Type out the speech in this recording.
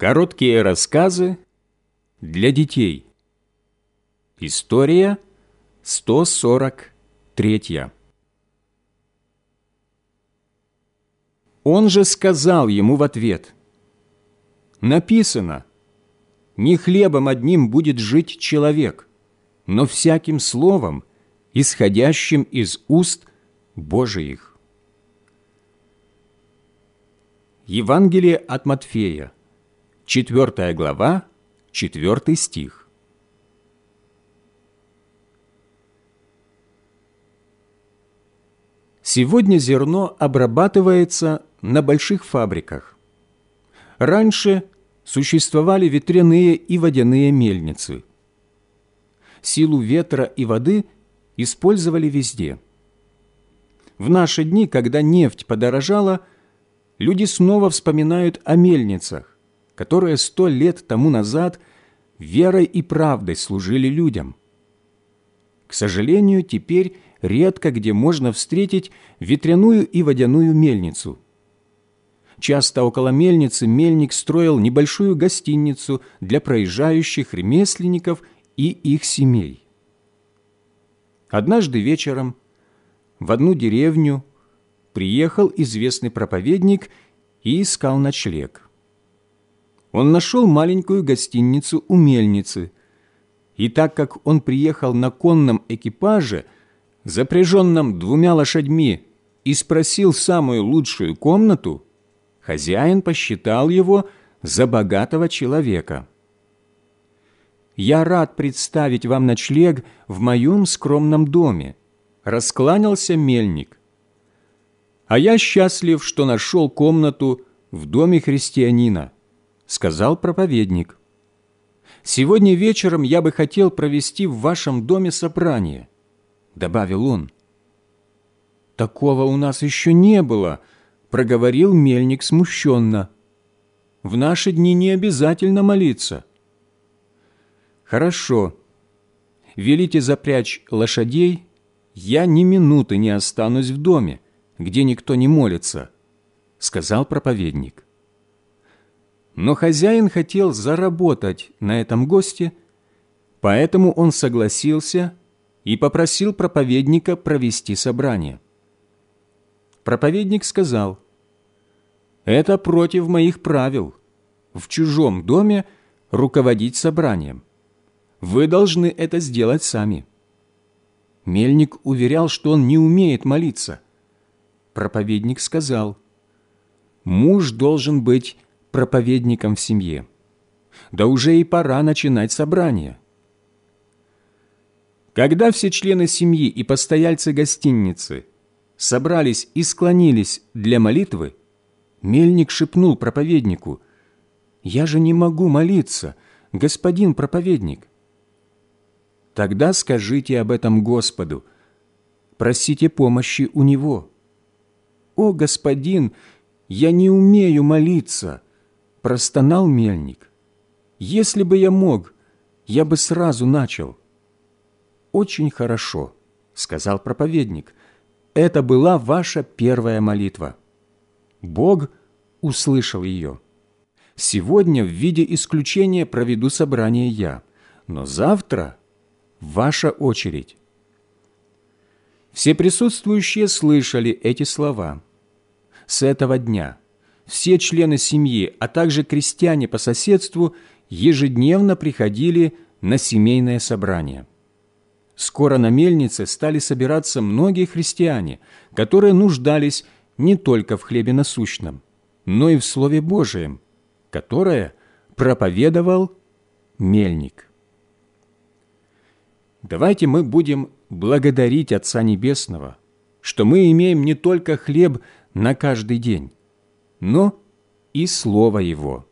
Короткие рассказы для детей. История 143. Он же сказал ему в ответ, «Написано, не хлебом одним будет жить человек, но всяким словом, исходящим из уст Божиих». Евангелие от Матфея, 4 глава, 4 стих. Сегодня зерно обрабатывается на больших фабриках. Раньше существовали ветряные и водяные мельницы. Силу ветра и воды использовали везде. В наши дни, когда нефть подорожала, люди снова вспоминают о мельницах, которые сто лет тому назад верой и правдой служили людям. К сожалению, теперь редко где можно встретить ветряную и водяную мельницу. Часто около мельницы мельник строил небольшую гостиницу для проезжающих ремесленников и их семей. Однажды вечером в одну деревню приехал известный проповедник и искал ночлег он нашел маленькую гостиницу у мельницы. И так как он приехал на конном экипаже, запряженном двумя лошадьми, и спросил самую лучшую комнату, хозяин посчитал его за богатого человека. «Я рад представить вам ночлег в моем скромном доме», — раскланялся мельник. «А я счастлив, что нашел комнату в доме христианина» сказал проповедник. «Сегодня вечером я бы хотел провести в вашем доме собрание», — добавил он. «Такого у нас еще не было», — проговорил мельник смущенно. «В наши дни не обязательно молиться». «Хорошо. Велите запрячь лошадей, я ни минуты не останусь в доме, где никто не молится», — сказал проповедник. Но хозяин хотел заработать на этом госте, поэтому он согласился и попросил проповедника провести собрание. Проповедник сказал, «Это против моих правил. В чужом доме руководить собранием. Вы должны это сделать сами». Мельник уверял, что он не умеет молиться. Проповедник сказал, «Муж должен быть проповедником в семье. Да уже и пора начинать собрание. Когда все члены семьи и постояльцы гостиницы собрались и склонились для молитвы, мельник шепнул проповеднику, «Я же не могу молиться, господин проповедник». Тогда скажите об этом Господу, просите помощи у Него. «О, господин, я не умею молиться», простонал мельник. «Если бы я мог, я бы сразу начал». «Очень хорошо», — сказал проповедник. «Это была ваша первая молитва». Бог услышал ее. «Сегодня в виде исключения проведу собрание я, но завтра ваша очередь». Все присутствующие слышали эти слова. С этого дня все члены семьи, а также крестьяне по соседству ежедневно приходили на семейное собрание. Скоро на мельнице стали собираться многие христиане, которые нуждались не только в хлебе насущном, но и в Слове Божием, которое проповедовал мельник. Давайте мы будем благодарить Отца Небесного, что мы имеем не только хлеб на каждый день, но и Слово Его.